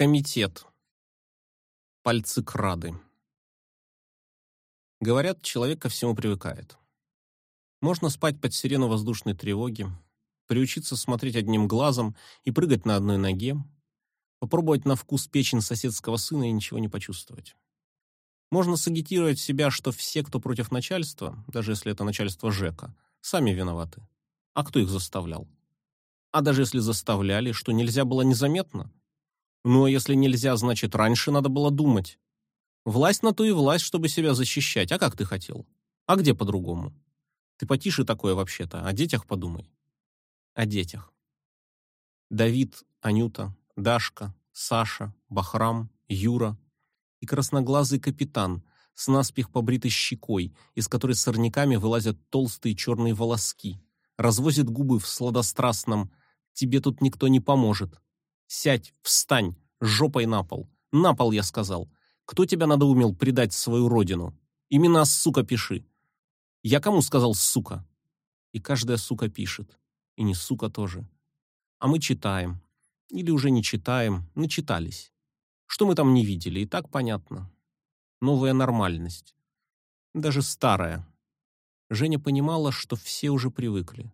Комитет. Пальцы крады. Говорят, человек ко всему привыкает. Можно спать под сирену воздушной тревоги, приучиться смотреть одним глазом и прыгать на одной ноге, попробовать на вкус печень соседского сына и ничего не почувствовать. Можно сагитировать себя, что все, кто против начальства, даже если это начальство ЖЭКа, сами виноваты. А кто их заставлял? А даже если заставляли, что нельзя было незаметно? Ну, а если нельзя, значит, раньше надо было думать. Власть на то и власть, чтобы себя защищать. А как ты хотел? А где по-другому? Ты потише такое вообще-то. О детях подумай. О детях. Давид, Анюта, Дашка, Саша, Бахрам, Юра и красноглазый капитан с наспех побритой щекой, из которой сорняками вылазят толстые черные волоски, развозит губы в сладострастном «тебе тут никто не поможет». Сядь, встань, жопой на пол. На пол, я сказал. Кто тебя надоумел предать свою родину? Имена, сука, пиши. Я кому сказал «сука»? И каждая сука пишет. И не сука тоже. А мы читаем. Или уже не читаем, начитались. Что мы там не видели, и так понятно. Новая нормальность. Даже старая. Женя понимала, что все уже привыкли.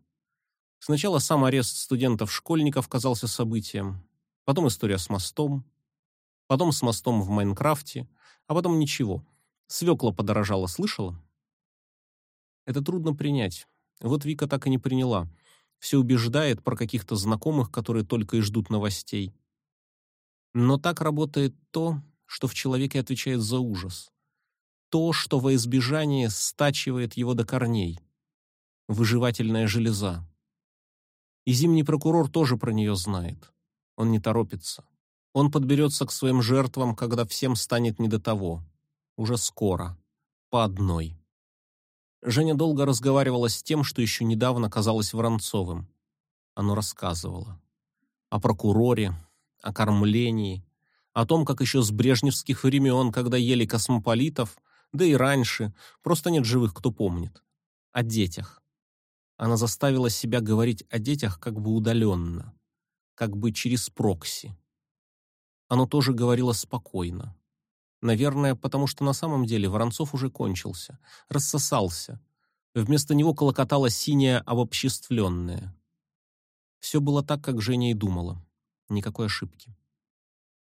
Сначала сам арест студентов-школьников казался событием, потом история с мостом, потом с мостом в Майнкрафте, а потом ничего. Свекла подорожала, слышала? Это трудно принять. Вот Вика так и не приняла. Все убеждает про каких-то знакомых, которые только и ждут новостей. Но так работает то, что в человеке отвечает за ужас. То, что во избежание стачивает его до корней. Выживательная железа. И зимний прокурор тоже про нее знает. Он не торопится. Он подберется к своим жертвам, когда всем станет не до того. Уже скоро. По одной. Женя долго разговаривала с тем, что еще недавно казалось Воронцовым. Оно рассказывало. О прокуроре, о кормлении, о том, как еще с брежневских времен, когда ели космополитов, да и раньше, просто нет живых, кто помнит. О детях. Она заставила себя говорить о детях как бы удаленно, как бы через прокси. Оно тоже говорило спокойно. Наверное, потому что на самом деле Воронцов уже кончился, рассосался. Вместо него колокотало синее обобществленное. Все было так, как Женя и думала. Никакой ошибки.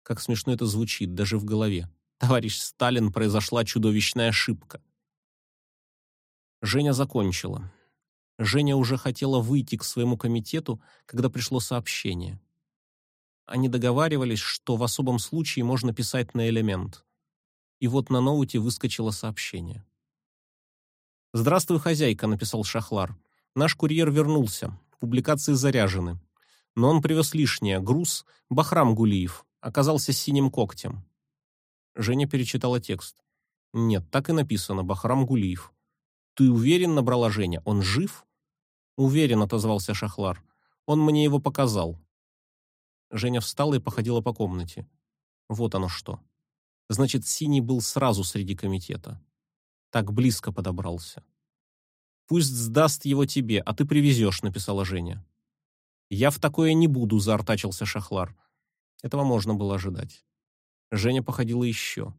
Как смешно это звучит, даже в голове. Товарищ Сталин, произошла чудовищная ошибка. Женя закончила. Женя уже хотела выйти к своему комитету, когда пришло сообщение. Они договаривались, что в особом случае можно писать на элемент и вот на ноуте выскочило сообщение. «Здравствуй, хозяйка», — написал Шахлар. «Наш курьер вернулся. Публикации заряжены. Но он привез лишнее. Груз Бахрам Гулиев. Оказался синим когтем». Женя перечитала текст. «Нет, так и написано. Бахрам Гулиев». «Ты уверен?» — набрала Женя. «Он жив?» «Уверен», — отозвался Шахлар. «Он мне его показал». Женя встала и походила по комнате. Вот оно что. Значит, Синий был сразу среди комитета. Так близко подобрался. «Пусть сдаст его тебе, а ты привезешь», — написала Женя. «Я в такое не буду», — заортачился Шахлар. Этого можно было ожидать. Женя походила еще.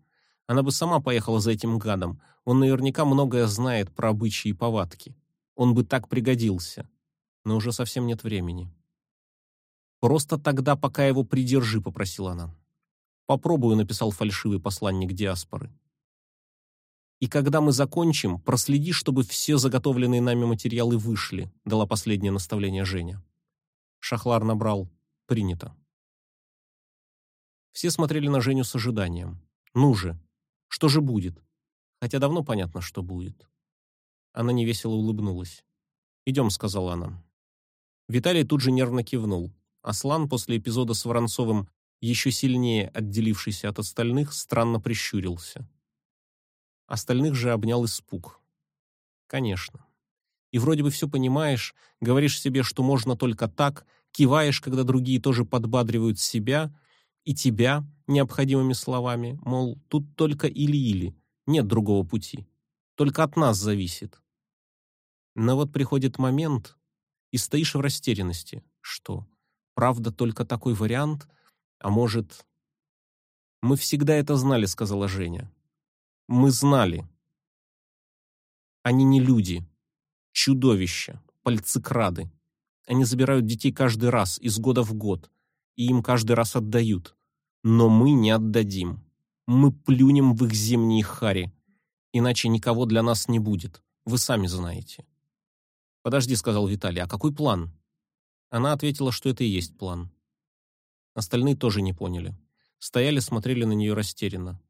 Она бы сама поехала за этим гадом. Он наверняка многое знает про обычаи и повадки. Он бы так пригодился. Но уже совсем нет времени. «Просто тогда пока его придержи», — попросила она. Попробую, написал фальшивый посланник диаспоры. И когда мы закончим, проследи, чтобы все заготовленные нами материалы вышли, дала последнее наставление Женя. Шахлар набрал «Принято». Все смотрели на Женю с ожиданием. «Ну же! Что же будет?» Хотя давно понятно, что будет. Она невесело улыбнулась. «Идем», — сказала она. Виталий тут же нервно кивнул. Аслан после эпизода с Воронцовым еще сильнее отделившийся от остальных, странно прищурился. Остальных же обнял испуг. Конечно. И вроде бы все понимаешь, говоришь себе, что можно только так, киваешь, когда другие тоже подбадривают себя и тебя необходимыми словами, мол, тут только или-или, нет другого пути. Только от нас зависит. Но вот приходит момент, и стоишь в растерянности. Что? Правда, только такой вариант — а может, Мы всегда это знали, сказала Женя. Мы знали. Они не люди, чудовища, пальцекрады. Они забирают детей каждый раз, из года в год, и им каждый раз отдают. Но мы не отдадим. Мы плюнем в их зимние хари, иначе никого для нас не будет. Вы сами знаете. Подожди, сказал Виталий. А какой план? Она ответила, что это и есть план. Остальные тоже не поняли. Стояли, смотрели на нее растерянно.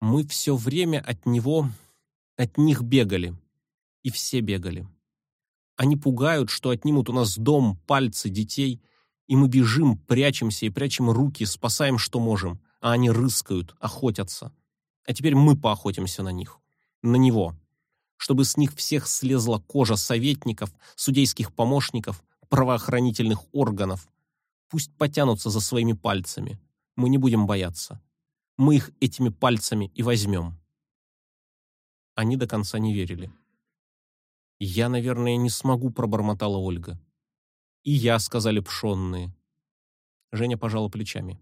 Мы все время от него, от них бегали. И все бегали. Они пугают, что отнимут у нас дом, пальцы, детей, и мы бежим, прячемся и прячем руки, спасаем, что можем, а они рыскают, охотятся. А теперь мы поохотимся на них. На него. Чтобы с них всех слезла кожа советников, судейских помощников, правоохранительных органов. Пусть потянутся за своими пальцами. Мы не будем бояться. Мы их этими пальцами и возьмем. Они до конца не верили. «Я, наверное, не смогу», — пробормотала Ольга. «И я», — сказали пшенные. Женя пожала плечами.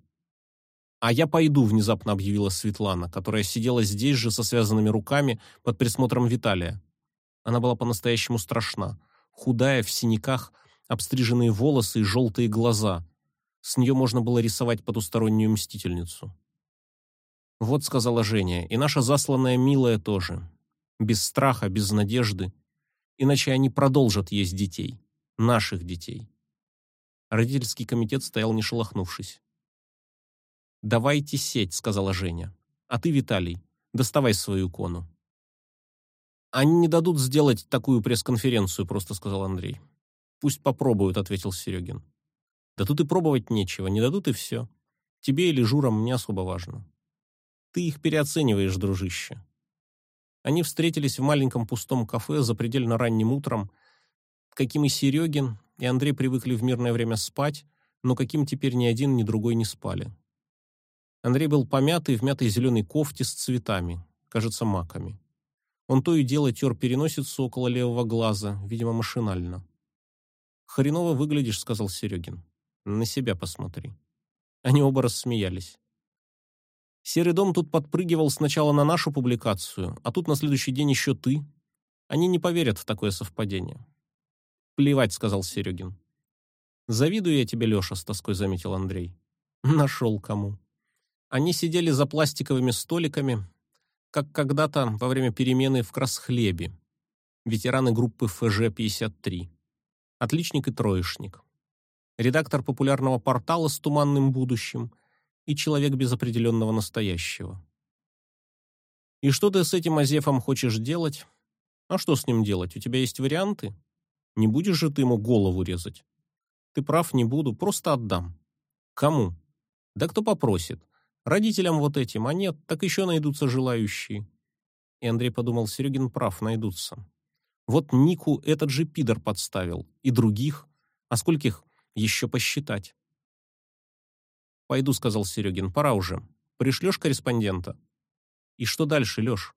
«А я пойду», — внезапно объявила Светлана, которая сидела здесь же со связанными руками под присмотром Виталия. Она была по-настоящему страшна. Худая, в синяках, обстриженные волосы и желтые глаза. С нее можно было рисовать потустороннюю мстительницу. «Вот», — сказала Женя, — «и наша засланная милая тоже. Без страха, без надежды, иначе они продолжат есть детей, наших детей. Родительский комитет стоял не шелохнувшись. «Давайте сеть», — сказала Женя. «А ты, Виталий, доставай свою икону». «Они не дадут сделать такую пресс-конференцию», — просто сказал Андрей. «Пусть попробуют», — ответил Серегин. «Да тут и пробовать нечего, не дадут и все. Тебе или Журам не особо важно. Ты их переоцениваешь, дружище. Они встретились в маленьком пустом кафе за предельно ранним утром, каким и Серегин, и Андрей привыкли в мирное время спать, но каким теперь ни один, ни другой не спали. Андрей был помятый в мятой зеленой кофте с цветами, кажется, маками. Он то и дело тер переносицу около левого глаза, видимо, машинально. «Хреново выглядишь», — сказал Серегин. «На себя посмотри». Они оба рассмеялись. Серый дом тут подпрыгивал сначала на нашу публикацию, а тут на следующий день еще ты. Они не поверят в такое совпадение. Плевать, сказал Серегин. Завидую я тебе, Леша, с тоской заметил Андрей. Нашел кому. Они сидели за пластиковыми столиками, как когда-то во время перемены в Красхлебе. Ветераны группы ФЖ-53. Отличник и троечник. Редактор популярного портала с туманным будущим – и человек без определенного настоящего. И что ты с этим Азефом хочешь делать? А что с ним делать? У тебя есть варианты? Не будешь же ты ему голову резать? Ты прав, не буду, просто отдам. Кому? Да кто попросит. Родителям вот этим, а нет, так еще найдутся желающие. И Андрей подумал, Серегин прав, найдутся. Вот Нику этот же пидор подставил. И других. А скольких еще посчитать? «Пойду», — сказал Серегин, — «пора уже. Пришлешь корреспондента?» «И что дальше, Леш?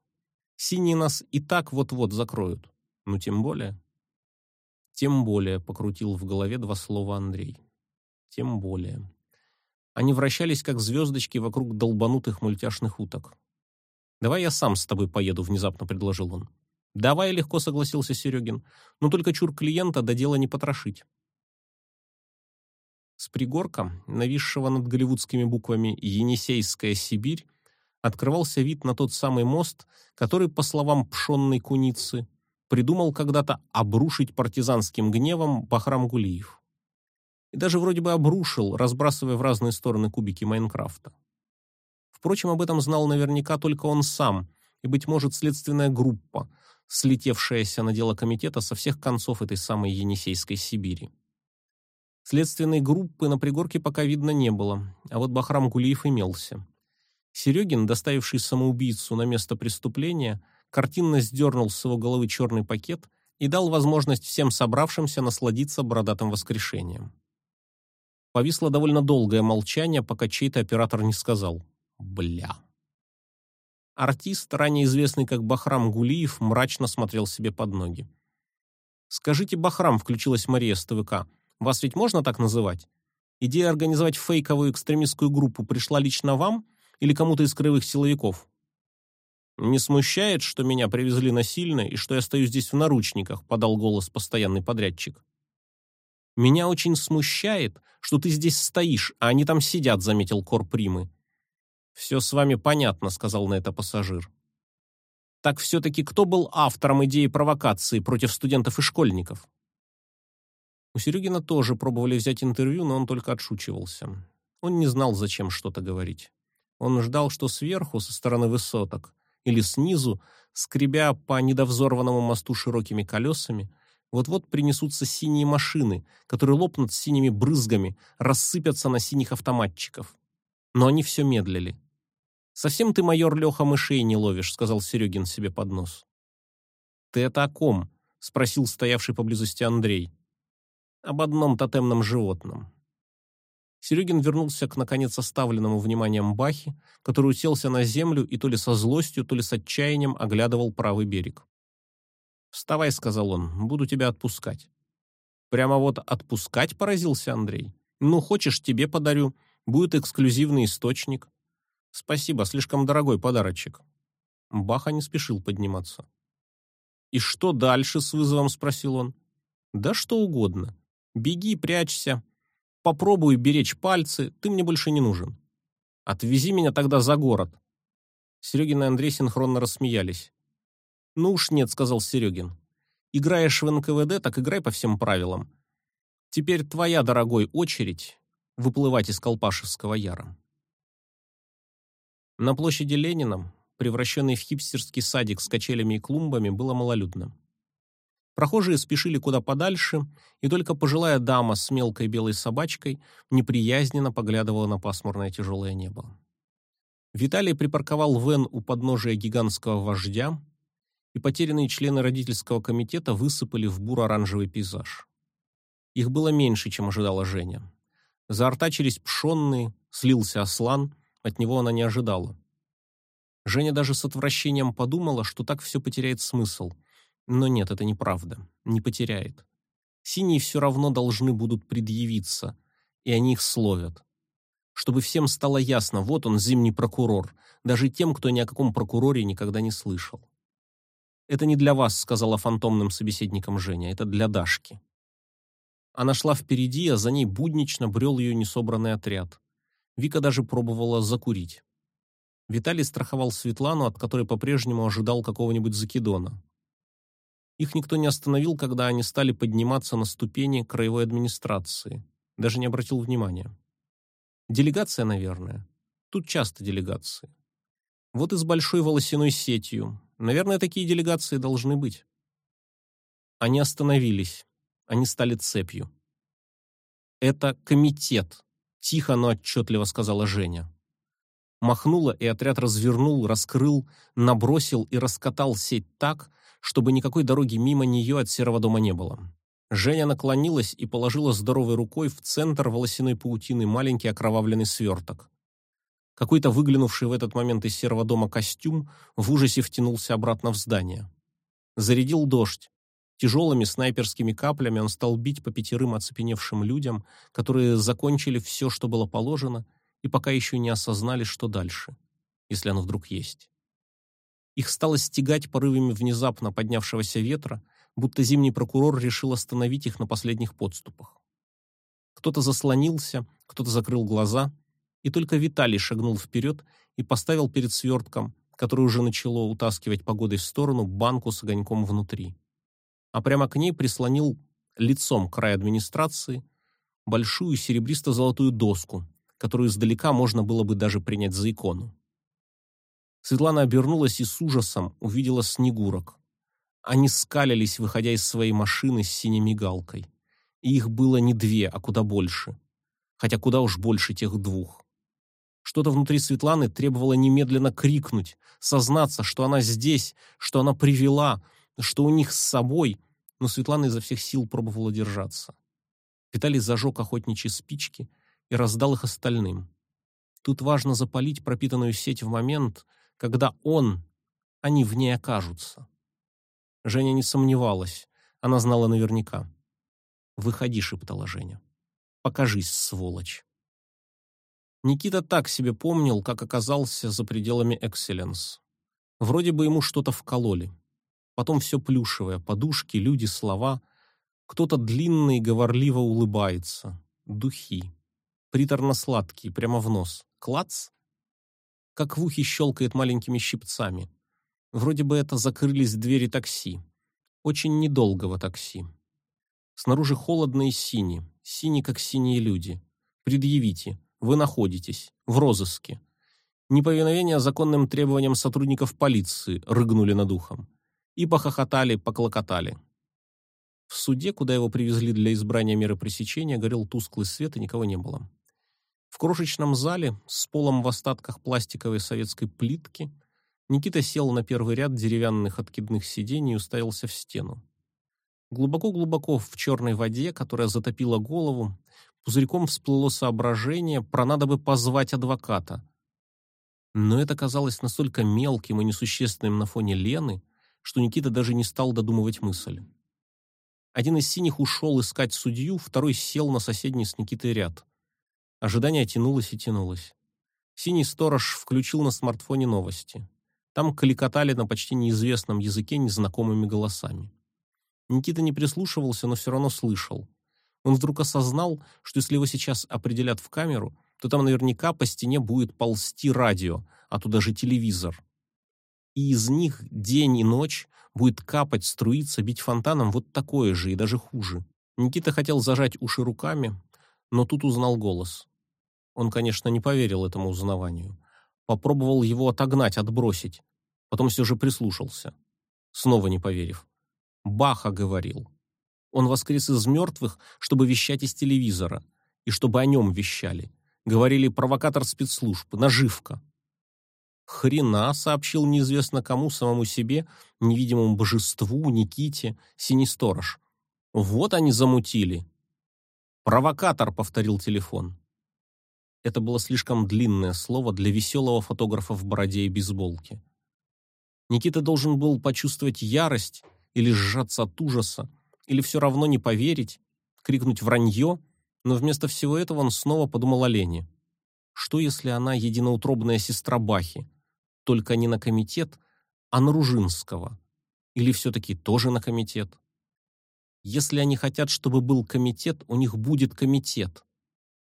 Синие нас и так вот-вот закроют. Ну, тем более». «Тем более», — покрутил в голове два слова Андрей. «Тем более». Они вращались, как звездочки, вокруг долбанутых мультяшных уток. «Давай я сам с тобой поеду», — внезапно предложил он. «Давай», — легко согласился Серегин. «Но только чур клиента до дела не потрошить». С пригорка, нависшего над голливудскими буквами «Енисейская Сибирь», открывался вид на тот самый мост, который, по словам пшенной куницы, придумал когда-то обрушить партизанским гневом Бахрам Гулиев. И даже вроде бы обрушил, разбрасывая в разные стороны кубики Майнкрафта. Впрочем, об этом знал наверняка только он сам и, быть может, следственная группа, слетевшаяся на дело комитета со всех концов этой самой Енисейской Сибири. Следственной группы на пригорке пока видно не было, а вот Бахрам Гулиев имелся. Серегин, доставивший самоубийцу на место преступления, картинно сдернул с его головы черный пакет и дал возможность всем собравшимся насладиться бородатым воскрешением. Повисло довольно долгое молчание, пока чей-то оператор не сказал «Бля». Артист, ранее известный как Бахрам Гулиев, мрачно смотрел себе под ноги. «Скажите, Бахрам», — включилась Мария с ТВК, вас ведь можно так называть? Идея организовать фейковую экстремистскую группу пришла лично вам или кому-то из краевых силовиков? Не смущает, что меня привезли насильно и что я стою здесь в наручниках, подал голос постоянный подрядчик. Меня очень смущает, что ты здесь стоишь, а они там сидят, заметил Корпримы. Все с вами понятно, сказал на это пассажир. Так все таки кто был автором идеи провокации против студентов и школьников? У Серегина тоже пробовали взять интервью, но он только отшучивался. Он не знал, зачем что-то говорить. Он ждал, что сверху, со стороны высоток, или снизу, скребя по недовзорванному мосту широкими колесами, вот-вот принесутся синие машины, которые лопнут синими брызгами, рассыпятся на синих автоматчиков. Но они все медлили. «Совсем ты, майор Леха, мышей не ловишь», — сказал Серегин себе под нос. «Ты это о ком?» — спросил стоявший поблизости Андрей. «Об одном тотемном животном». Серегин вернулся к наконец оставленному вниманием Бахе, который уселся на землю и то ли со злостью, то ли с отчаянием оглядывал правый берег. «Вставай», — сказал он, — «буду тебя отпускать». «Прямо вот отпускать?» — поразился Андрей. «Ну, хочешь, тебе подарю. Будет эксклюзивный источник». «Спасибо, слишком дорогой подарочек». Баха не спешил подниматься. «И что дальше?» — с вызовом спросил он. «Да что угодно. Беги, прячься. Попробуй беречь пальцы, ты мне больше не нужен. Отвези меня тогда за город». Серегин и Андрей синхронно рассмеялись. «Ну уж нет», — сказал Серегин. «Играешь в НКВД, так играй по всем правилам. Теперь твоя, дорогой, очередь выплывать из Колпашевского яра». На площади Ленина, превращенный в хипстерский садик с качелями и клумбами, было малолюдно. Прохожие спешили куда подальше, и только пожилая дама с мелкой белой собачкой неприязненно поглядывала на пасмурное тяжелое небо. Виталий припарковал Вен у подножия гигантского вождя, и потерянные члены родительского комитета высыпали в буро-оранжевый пейзаж. Их было меньше, чем ожидала Женя. Заортачились пшенные, слился ослан, от него она не ожидала. Женя даже с отвращением подумала, что так все потеряет смысл. Но нет, это неправда, не потеряет. Синие все равно должны будут предъявиться, и они их словят. Чтобы всем стало ясно, вот он, зимний прокурор, даже тем, кто ни о каком прокуроре никогда не слышал. «Это не для вас», — сказала фантомным собеседником Женя, — «это для Дашки». Она шла впереди, а за ней буднично брел ее несобранный отряд. Вика даже пробовала закурить. Виталий страховал Светлану, от которой по-прежнему ожидал какого-нибудь закидона. Их никто не остановил, когда они стали подниматься на ступени краевой администрации. Даже не обратил внимания. Делегация, наверное. Тут часто делегации. Вот и с большой волосяной сетью, Наверное, такие делегации должны быть. Они остановились. Они стали цепью. Это комитет, тихо, но отчетливо сказала Женя. Махнула, и отряд развернул, раскрыл, набросил и раскатал сеть так, чтобы никакой дороги мимо нее от серого дома не было. Женя наклонилась и положила здоровой рукой в центр волосяной паутины маленький окровавленный сверток. Какой-то выглянувший в этот момент из серого дома костюм в ужасе втянулся обратно в здание. Зарядил дождь. Тяжелыми снайперскими каплями он стал бить по пятерым оцепеневшим людям, которые закончили все, что было положено, и пока еще не осознали, что дальше, если оно вдруг есть. Их стало стягать порывами внезапно поднявшегося ветра, будто зимний прокурор решил остановить их на последних подступах. Кто-то заслонился, кто-то закрыл глаза — и только Виталий шагнул вперед и поставил перед свертком, который уже начало утаскивать погодой в сторону, банку с огоньком внутри. А прямо к ней прислонил лицом край администрации большую серебристо-золотую доску, которую издалека можно было бы даже принять за икону. Светлана обернулась и с ужасом увидела снегурок. Они скалились, выходя из своей машины с синей мигалкой. И их было не две, а куда больше. Хотя куда уж больше тех двух. Что-то внутри Светланы требовало немедленно крикнуть, сознаться, что она здесь, что она привела, что у них с собой, но Светлана изо всех сил пробовала держаться. Виталий зажег охотничьи спички и раздал их остальным. Тут важно запалить пропитанную сеть в момент, когда он, они в ней окажутся. Женя не сомневалась, она знала наверняка. «Выходи», — шептала Женя. Покажись, сволочь. Никита так себе помнил, как оказался за пределами Экселленс. Вроде бы ему что-то вкололи. Потом все плюшевое, подушки, люди, слова. Кто-то длинный говорливо улыбается. Духи. Приторно-сладкие, прямо в нос. Клац. Как в ухе щелкает маленькими щипцами. Вроде бы это закрылись двери такси. Очень недолгого такси. Снаружи холодно и сине. Сине, как синие люди. Предъявите. Вы находитесь. В розыске. Неповиновение законным требованиям сотрудников полиции рыгнули над ухом. И похохотали, поклокотали. В суде, куда его привезли для избрания меры пресечения, горел тусклый свет, и никого не было. В крошечном зале с полом в остатках пластиковой советской плитки Никита сел на первый ряд деревянных откидных сидений и уставился в стену. Глубоко-глубоко в черной воде, которая затопила голову, пузырьком всплыло соображение про надо бы позвать адвоката. Но это казалось настолько мелким и несущественным на фоне Лены, что Никита даже не стал додумывать мысль. Один из синих ушел искать судью, второй сел на соседний с Никитой ряд. Ожидание тянулось и тянулось. Синий сторож включил на смартфоне новости. Там кликотали на почти неизвестном языке незнакомыми голосами. Никита не прислушивался, но все равно слышал. Он вдруг осознал, что если его сейчас определят в камеру, то там наверняка по стене будет ползти радио, а туда же телевизор. И из них день и ночь будет капать, струиться, бить фонтаном вот такое же и даже хуже. Никита хотел зажать уши руками, но тут узнал голос. Он, конечно, не поверил этому узнаванию. Попробовал его отогнать, отбросить. Потом все же прислушался. Снова не поверив. Баха говорил. Он воскрес из мертвых, чтобы вещать из телевизора. И чтобы о нем вещали. Говорили провокатор спецслужб, наживка. Хрена, сообщил неизвестно кому, самому себе, невидимому божеству, Никите, синий сторож. Вот они замутили. Провокатор, повторил телефон. Это было слишком длинное слово для веселого фотографа в бороде и бейсболке. Никита должен был почувствовать ярость или сжаться от ужаса, или все равно не поверить, крикнуть вранье, но вместо всего этого он снова подумал о Лене. Что если она единоутробная сестра Бахи, только не на комитет, а на Ружинского? Или все-таки тоже на комитет? Если они хотят, чтобы был комитет, у них будет комитет.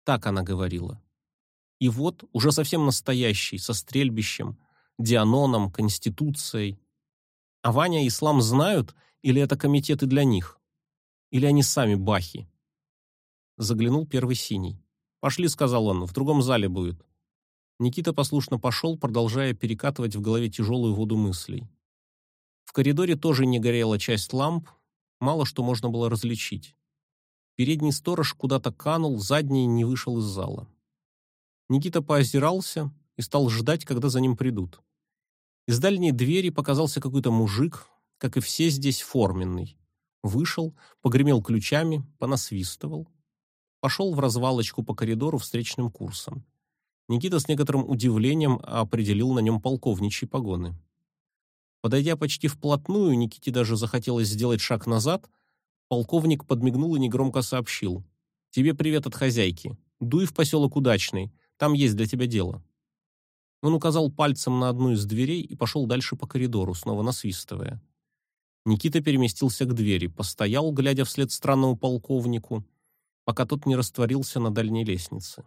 Так она говорила. И вот, уже совсем настоящий, со стрельбищем, Дианоном, Конституцией. А Ваня и Ислам знают, или это комитеты для них? Или они сами бахи? Заглянул первый синий. «Пошли», — сказал он, — «в другом зале будет». Никита послушно пошел, продолжая перекатывать в голове тяжелую воду мыслей. В коридоре тоже не горела часть ламп, мало что можно было различить. Передний сторож куда-то канул, задний не вышел из зала. Никита поозирался и стал ждать, когда за ним придут. Из дальней двери показался какой-то мужик, как и все здесь, форменный. Вышел, погремел ключами, понасвистывал. Пошел в развалочку по коридору встречным курсом. Никита с некоторым удивлением определил на нем полковничьи погоны. Подойдя почти вплотную, Никите даже захотелось сделать шаг назад. Полковник подмигнул и негромко сообщил. «Тебе привет от хозяйки. Дуй в поселок Удачный. Там есть для тебя дело». Он указал пальцем на одну из дверей и пошел дальше по коридору, снова насвистывая. Никита переместился к двери, постоял, глядя вслед странному полковнику, пока тот не растворился на дальней лестнице.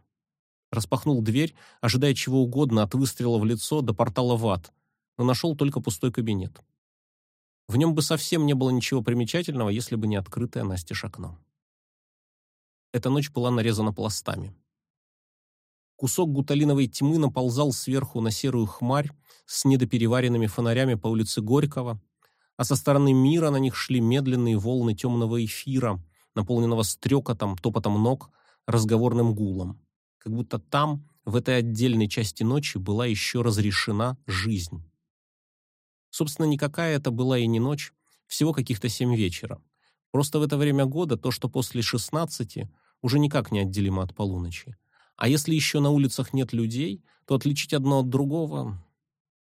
Распахнул дверь, ожидая чего угодно, от выстрела в лицо до портала в ад, но нашел только пустой кабинет. В нем бы совсем не было ничего примечательного, если бы не открытое настежь окно. Эта ночь была нарезана пластами. Кусок гуталиновой тьмы наползал сверху на серую хмарь с недопереваренными фонарями по улице Горького, а со стороны мира на них шли медленные волны темного эфира, наполненного стрекотом, топотом ног, разговорным гулом. Как будто там, в этой отдельной части ночи, была еще разрешена жизнь. Собственно, никакая это была и не ночь, всего каких-то семь вечера. Просто в это время года то, что после шестнадцати, уже никак не отделимо от полуночи. А если еще на улицах нет людей, то отличить одно от другого...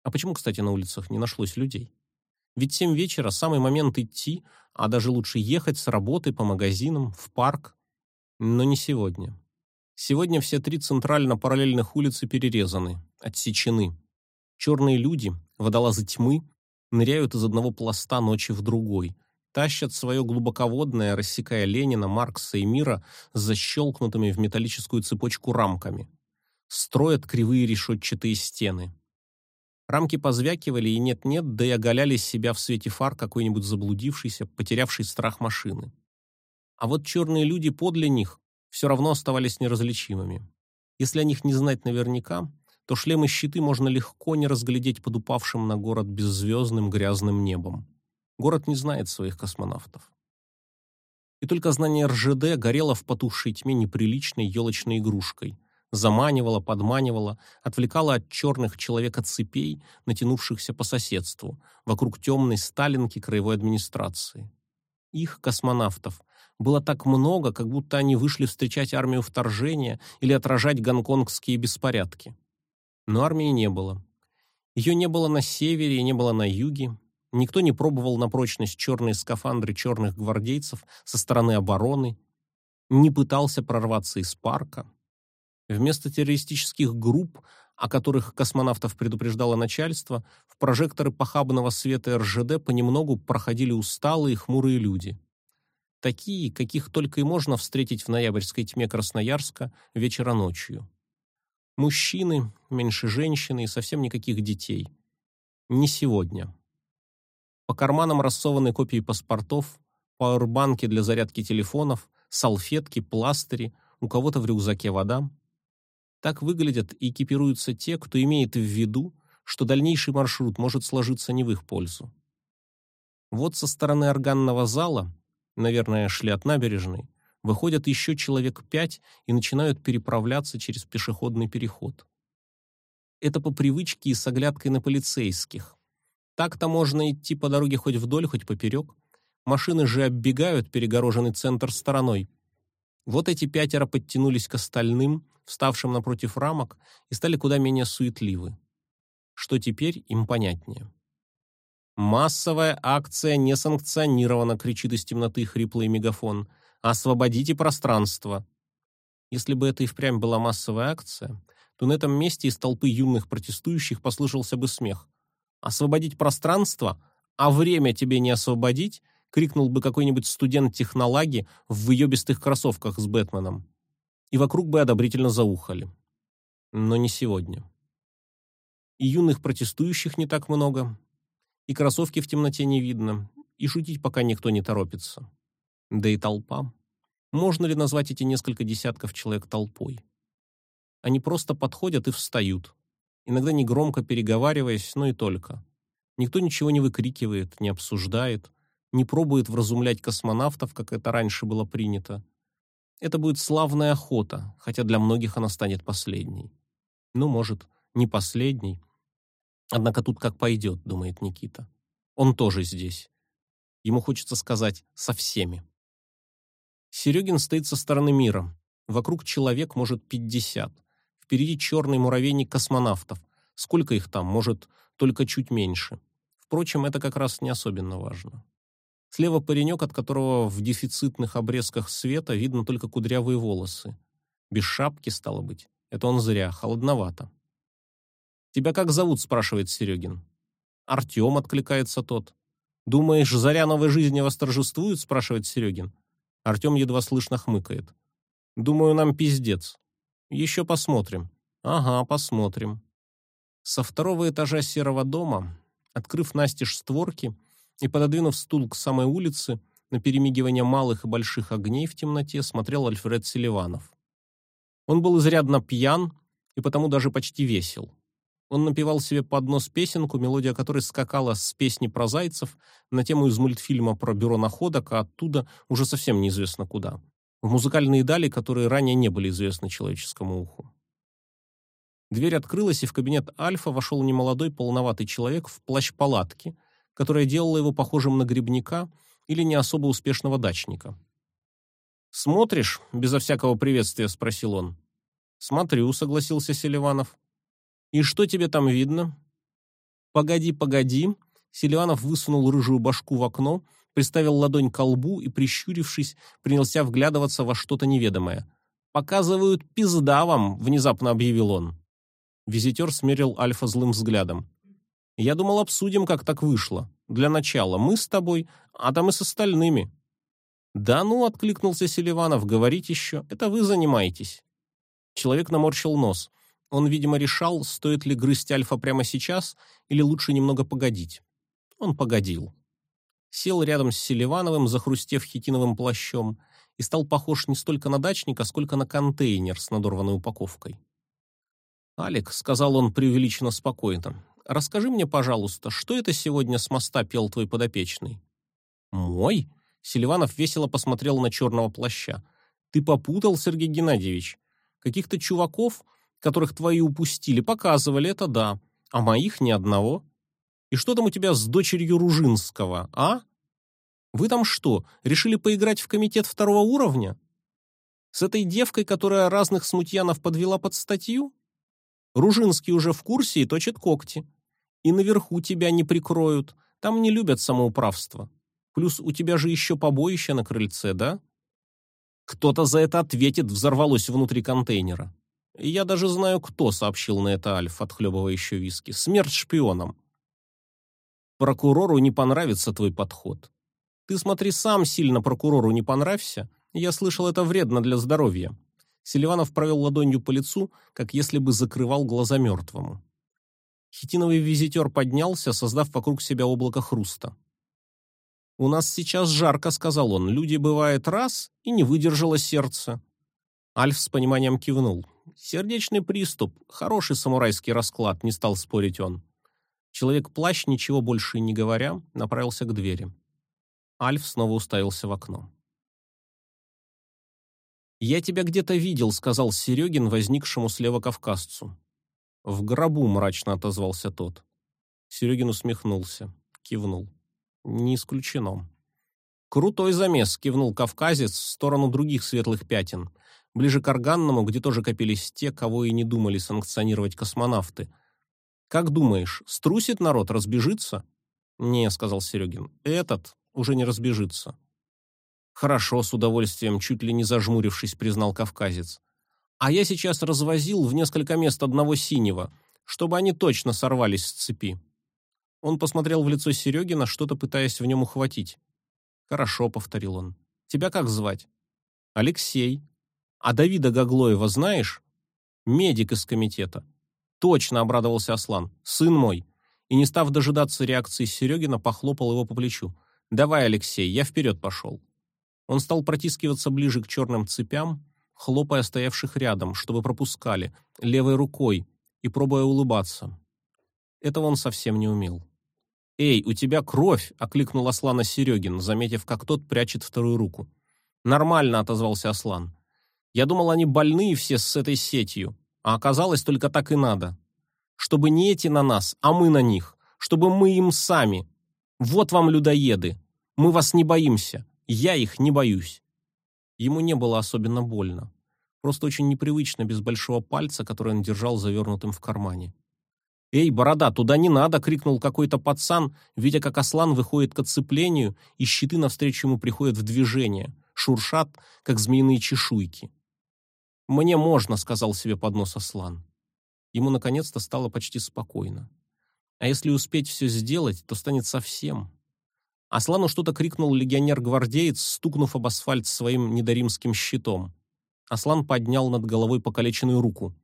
А почему, кстати, на улицах не нашлось людей? Ведь семь вечера – самый момент идти, а даже лучше ехать с работы по магазинам, в парк. Но не сегодня. Сегодня все три центрально-параллельных улицы перерезаны, отсечены. Черные люди, водолазы тьмы, ныряют из одного пласта ночи в другой, тащат свое глубоководное, рассекая Ленина, Маркса и мира с защелкнутыми в металлическую цепочку рамками. Строят кривые решетчатые стены. Рамки позвякивали и нет-нет, да и оголяли себя в свете фар какой-нибудь заблудившийся, потерявший страх машины. А вот черные люди подле них все равно оставались неразличимыми. Если о них не знать наверняка, то шлемы-щиты можно легко не разглядеть под упавшим на город беззвездным грязным небом. Город не знает своих космонавтов. И только знание РЖД горело в потухшей тьме неприличной елочной игрушкой, заманивало, подманивало, отвлекало от черных человека цепей, натянувшихся по соседству, вокруг темной сталинки краевой администрации. Их, космонавтов, было так много, как будто они вышли встречать армию вторжения или отражать гонконгские беспорядки. Но армии не было. Ее не было на севере и не было на юге, Никто не пробовал на прочность черные скафандры черных гвардейцев со стороны обороны, не пытался прорваться из парка. Вместо террористических групп, о которых космонавтов предупреждало начальство, в прожекторы похабного света РЖД понемногу проходили усталые хмурые люди. Такие, каких только и можно встретить в ноябрьской тьме Красноярска вечера ночью. Мужчины, меньше женщины и совсем никаких детей. Не сегодня. По карманам рассованы копии паспортов, пауэрбанки для зарядки телефонов, салфетки, пластыри, у кого-то в рюкзаке вода. Так выглядят и экипируются те, кто имеет в виду, что дальнейший маршрут может сложиться не в их пользу. Вот со стороны органного зала, наверное, шли от набережной, выходят еще человек пять и начинают переправляться через пешеходный переход. Это по привычке и с оглядкой на полицейских, так-то можно идти по дороге хоть вдоль, хоть поперек. Машины же оббегают перегороженный центр стороной. Вот эти пятеро подтянулись к остальным, вставшим напротив рамок, и стали куда менее суетливы. Что теперь им понятнее. «Массовая акция не санкционирована», — кричит из темноты хриплый мегафон. «Освободите пространство». Если бы это и впрямь была массовая акция, то на этом месте из толпы юных протестующих послышался бы смех освободить пространство, а время тебе не освободить, крикнул бы какой-нибудь студент технолаги в выебистых кроссовках с Бэтменом. И вокруг бы одобрительно заухали. Но не сегодня. И юных протестующих не так много, и кроссовки в темноте не видно, и шутить пока никто не торопится. Да и толпа. Можно ли назвать эти несколько десятков человек толпой? Они просто подходят и встают, иногда негромко переговариваясь, но и только. Никто ничего не выкрикивает, не обсуждает, не пробует вразумлять космонавтов, как это раньше было принято. Это будет славная охота, хотя для многих она станет последней. Ну, может, не последней. Однако тут как пойдет, думает Никита. Он тоже здесь. Ему хочется сказать «со всеми». Серегин стоит со стороны мира. Вокруг человек, может, пятьдесят. Впереди черный муравейник космонавтов. Сколько их там? Может, только чуть меньше. Впрочем, это как раз не особенно важно. Слева паренек, от которого в дефицитных обрезках света видно только кудрявые волосы. Без шапки, стало быть. Это он зря, холодновато. «Тебя как зовут?» – спрашивает Серегин. «Артем», – откликается тот. «Думаешь, заря новой жизни восторжествует?» – спрашивает Серегин. Артем едва слышно хмыкает. «Думаю, нам пиздец». Еще посмотрим. Ага, посмотрим. Со второго этажа серого дома, открыв настежь створки и пододвинув стул к самой улице, на перемигивание малых и больших огней в темноте смотрел Альфред Селиванов. Он был изрядно пьян и потому даже почти весел. Он напевал себе под нос песенку, мелодия которой скакала с песни про зайцев на тему из мультфильма про бюро находок, а оттуда уже совсем неизвестно куда в музыкальные дали, которые ранее не были известны человеческому уху. Дверь открылась, и в кабинет Альфа вошел немолодой полноватый человек в плащ-палатке, которая делала его похожим на грибника или не особо успешного дачника. «Смотришь?» — безо всякого приветствия спросил он. «Смотрю», — согласился Селиванов. «И что тебе там видно?» «Погоди, погоди», — Селиванов высунул рыжую башку в окно, приставил ладонь к лбу и, прищурившись, принялся вглядываться во что-то неведомое. «Показывают пизда вам!» — внезапно объявил он. Визитер смерил Альфа злым взглядом. «Я думал, обсудим, как так вышло. Для начала мы с тобой, а там и с остальными». «Да ну», — откликнулся Селиванов, — «говорить еще. Это вы занимаетесь». Человек наморщил нос. Он, видимо, решал, стоит ли грызть Альфа прямо сейчас или лучше немного погодить. Он погодил. Сел рядом с Селивановым, захрустев хитиновым плащом, и стал похож не столько на дачника, сколько на контейнер с надорванной упаковкой. «Алик», — сказал он преувеличенно спокойно, — «расскажи мне, пожалуйста, что это сегодня с моста пел твой подопечный?» «Мой?» — Селиванов весело посмотрел на черного плаща. «Ты попутал, Сергей Геннадьевич. Каких-то чуваков, которых твои упустили, показывали, это да, а моих ни одного. И что там у тебя с дочерью Ружинского, а? Вы там что, решили поиграть в комитет второго уровня? С этой девкой, которая разных смутьянов подвела под статью? Ружинский уже в курсе и точит когти. И наверху тебя не прикроют, там не любят самоуправство. Плюс у тебя же еще побоище на крыльце, да? Кто-то за это ответит, взорвалось внутри контейнера. Я даже знаю, кто сообщил на это Альф, отхлебывая еще виски. Смерть шпионам. Прокурору не понравится твой подход. Ты смотри сам сильно прокурору не понравься. Я слышал, это вредно для здоровья. Селиванов провел ладонью по лицу, как если бы закрывал глаза мертвому. Хитиновый визитер поднялся, создав вокруг себя облако хруста. «У нас сейчас жарко», — сказал он. «Люди, бывает, раз, и не выдержало сердце». Альф с пониманием кивнул. «Сердечный приступ. Хороший самурайский расклад», — не стал спорить он. Человек-плащ, ничего больше не говоря, направился к двери. Альф снова уставился в окно. «Я тебя где-то видел», — сказал Серегин возникшему слева кавказцу. «В гробу», — мрачно отозвался тот. Серегин усмехнулся, кивнул. Не исключено. Крутой замес, кивнул кавказец в сторону других светлых пятен, ближе к органному, где тоже копились те, кого и не думали санкционировать космонавты. Как думаешь, струсит народ, разбежится? Не, сказал Серегин. Этот уже не разбежится. Хорошо, с удовольствием, чуть ли не зажмурившись, признал кавказец. А я сейчас развозил в несколько мест одного синего, чтобы они точно сорвались с цепи. Он посмотрел в лицо Серегина, что-то пытаясь в нем ухватить. «Хорошо», — повторил он. «Тебя как звать?» «Алексей». «А Давида Гаглоева знаешь?» «Медик из комитета». «Точно», — обрадовался Аслан. «Сын мой». И, не став дожидаться реакции Серегина, похлопал его по плечу. «Давай, Алексей, я вперед пошел». Он стал протискиваться ближе к черным цепям, хлопая стоявших рядом, чтобы пропускали, левой рукой, и пробуя улыбаться. Этого он совсем не умел. «Эй, у тебя кровь!» — окликнул Аслана Серегин, заметив, как тот прячет вторую руку. «Нормально», — отозвался Аслан. «Я думал, они больные все с этой сетью, а оказалось, только так и надо. Чтобы не эти на нас, а мы на них. Чтобы мы им сами. Вот вам людоеды. Мы вас не боимся. Я их не боюсь». Ему не было особенно больно. Просто очень непривычно без большого пальца, который он держал завернутым в кармане. «Эй, борода, туда не надо!» — крикнул какой-то пацан, видя, как Аслан выходит к отцеплению, и щиты навстречу ему приходят в движение, шуршат, как змеиные чешуйки. «Мне можно», — сказал себе под нос Аслан. Ему наконец-то стало почти спокойно. А если успеть все сделать, то станет совсем. Аслану что-то крикнул легионер-гвардеец, стукнув об асфальт своим недоримским щитом. Аслан поднял над головой покалеченную руку.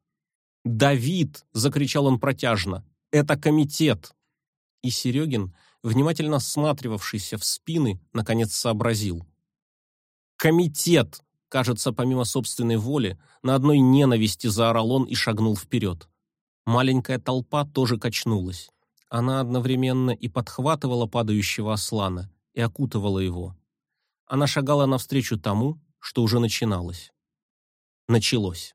«Давид!» — закричал он протяжно. «Это комитет!» И Серегин, внимательно всматривавшийся в спины, наконец сообразил. «Комитет!» — кажется, помимо собственной воли, на одной ненависти заорал он и шагнул вперед. Маленькая толпа тоже качнулась. Она одновременно и подхватывала падающего Аслана, и окутывала его. Она шагала навстречу тому, что уже начиналось. Началось.